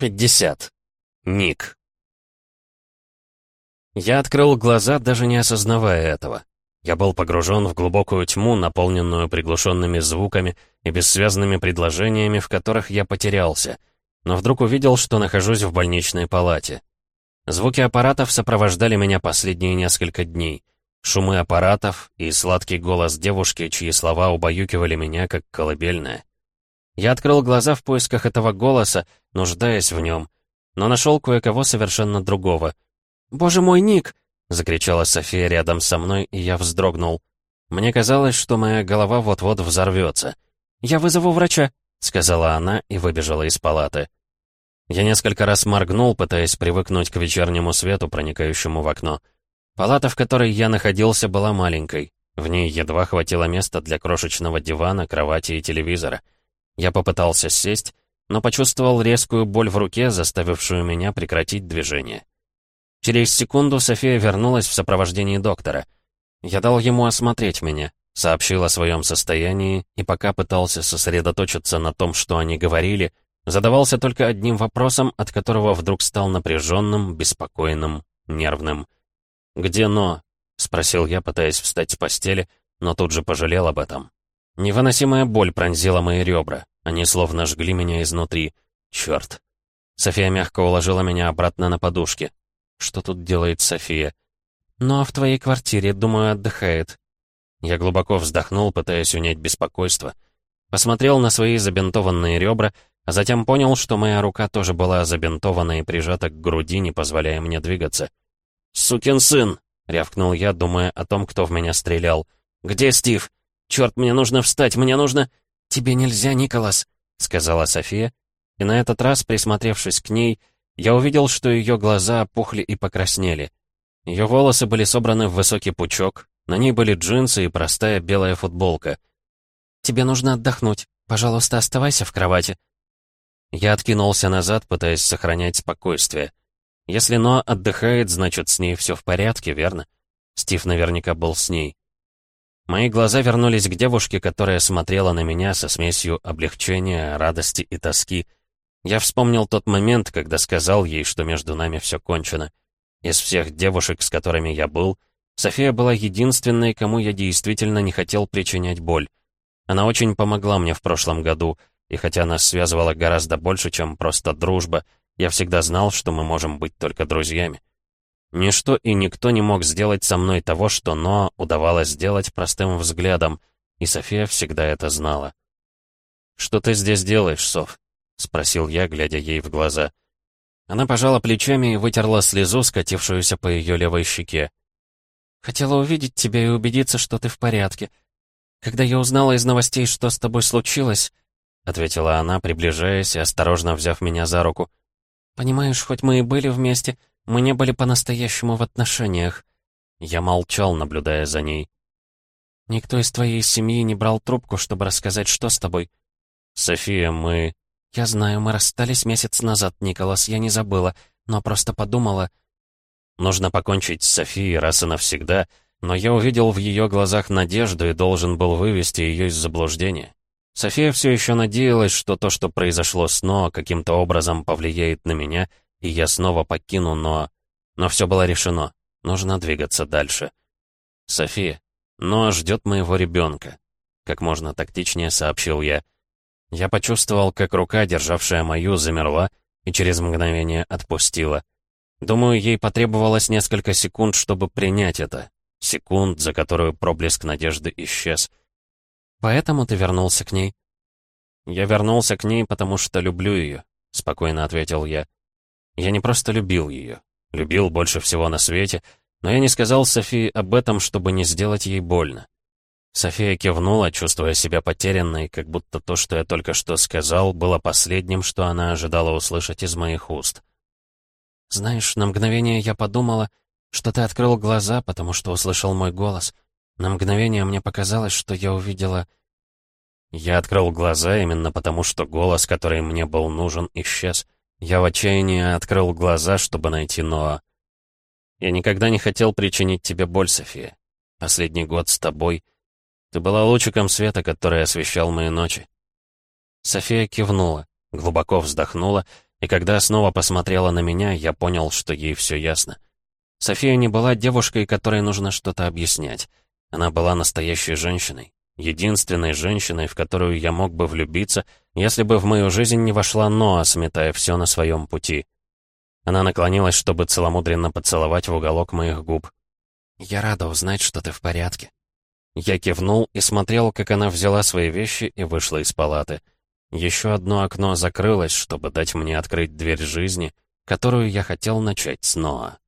50. Ник. Я открыл глаза, даже не осознавая этого. Я был погружен в глубокую тьму, наполненную приглушенными звуками и бессвязными предложениями, в которых я потерялся, но вдруг увидел, что нахожусь в больничной палате. Звуки аппаратов сопровождали меня последние несколько дней. Шумы аппаратов и сладкий голос девушки, чьи слова убаюкивали меня, как колыбельная. Я открыл глаза в поисках этого голоса, нуждаясь в нем, но нашел кое-кого совершенно другого. «Боже мой, Ник!» — закричала София рядом со мной, и я вздрогнул. Мне казалось, что моя голова вот-вот взорвется. «Я вызову врача», — сказала она и выбежала из палаты. Я несколько раз моргнул, пытаясь привыкнуть к вечернему свету, проникающему в окно. Палата, в которой я находился, была маленькой. В ней едва хватило места для крошечного дивана, кровати и телевизора — я попытался сесть, но почувствовал резкую боль в руке, заставившую меня прекратить движение. Через секунду София вернулась в сопровождении доктора. Я дал ему осмотреть меня, сообщил о своем состоянии и пока пытался сосредоточиться на том, что они говорили, задавался только одним вопросом, от которого вдруг стал напряженным, беспокойным, нервным. «Где Но?» — спросил я, пытаясь встать с постели, но тут же пожалел об этом. Невыносимая боль пронзила мои ребра. Они словно жгли меня изнутри. Черт. София мягко уложила меня обратно на подушки. Что тут делает София? Ну а в твоей квартире, думаю, отдыхает. Я глубоко вздохнул, пытаясь унять беспокойство. Посмотрел на свои забинтованные ребра, а затем понял, что моя рука тоже была забинтована и прижата к груди, не позволяя мне двигаться. «Сукин сын!» — рявкнул я, думая о том, кто в меня стрелял. «Где Стив? «Черт, мне нужно встать, мне нужно...» «Тебе нельзя, Николас», — сказала София. И на этот раз, присмотревшись к ней, я увидел, что ее глаза опухли и покраснели. Ее волосы были собраны в высокий пучок, на ней были джинсы и простая белая футболка. «Тебе нужно отдохнуть. Пожалуйста, оставайся в кровати». Я откинулся назад, пытаясь сохранять спокойствие. Если Ноа отдыхает, значит, с ней все в порядке, верно? Стив наверняка был с ней. Мои глаза вернулись к девушке, которая смотрела на меня со смесью облегчения, радости и тоски. Я вспомнил тот момент, когда сказал ей, что между нами все кончено. Из всех девушек, с которыми я был, София была единственной, кому я действительно не хотел причинять боль. Она очень помогла мне в прошлом году, и хотя нас связывало гораздо больше, чем просто дружба, я всегда знал, что мы можем быть только друзьями. Ничто и никто не мог сделать со мной того, что Ноа удавалось сделать простым взглядом, и София всегда это знала. «Что ты здесь делаешь, Соф?» — спросил я, глядя ей в глаза. Она пожала плечами и вытерла слезу, скатившуюся по ее левой щеке. «Хотела увидеть тебя и убедиться, что ты в порядке. Когда я узнала из новостей, что с тобой случилось...» — ответила она, приближаясь и осторожно взяв меня за руку. «Понимаешь, хоть мы и были вместе, — мы не были по-настоящему в отношениях. Я молчал, наблюдая за ней. Никто из твоей семьи не брал трубку, чтобы рассказать, что с тобой. София, мы... Я знаю, мы расстались месяц назад, Николас, я не забыла, но просто подумала... Нужно покончить с Софией раз и навсегда, но я увидел в ее глазах надежду и должен был вывести ее из заблуждения. София все еще надеялась, что то, что произошло с Ноа, каким-то образом повлияет на меня — и я снова покину, но... Но все было решено. Нужно двигаться дальше. «София, Ноа ждет моего ребенка», — как можно тактичнее сообщил я. Я почувствовал, как рука, державшая мою, замерла и через мгновение отпустила. Думаю, ей потребовалось несколько секунд, чтобы принять это. Секунд, за которую проблеск надежды исчез. «Поэтому ты вернулся к ней?» «Я вернулся к ней, потому что люблю ее», — спокойно ответил я. Я не просто любил ее. Любил больше всего на свете, но я не сказал Софии об этом, чтобы не сделать ей больно. София кивнула, чувствуя себя потерянной, как будто то, что я только что сказал, было последним, что она ожидала услышать из моих уст. «Знаешь, на мгновение я подумала, что ты открыл глаза, потому что услышал мой голос. На мгновение мне показалось, что я увидела...» Я открыл глаза именно потому, что голос, который мне был нужен, исчез. Я в отчаянии открыл глаза, чтобы найти Ноа. Я никогда не хотел причинить тебе боль, София. Последний год с тобой. Ты была лучиком света, который освещал мои ночи. София кивнула, глубоко вздохнула, И когда снова посмотрела на меня, я понял, что ей все ясно. София не была девушкой, которой нужно что-то объяснять. Она была настоящей женщиной. Единственной женщиной, в которую я мог бы влюбиться, если бы в мою жизнь не вошла Ноа, сметая все на своем пути. Она наклонилась, чтобы целомудренно поцеловать в уголок моих губ. «Я рада узнать, что ты в порядке». Я кивнул и смотрел, как она взяла свои вещи и вышла из палаты. Еще одно окно закрылось, чтобы дать мне открыть дверь жизни, которую я хотел начать снова.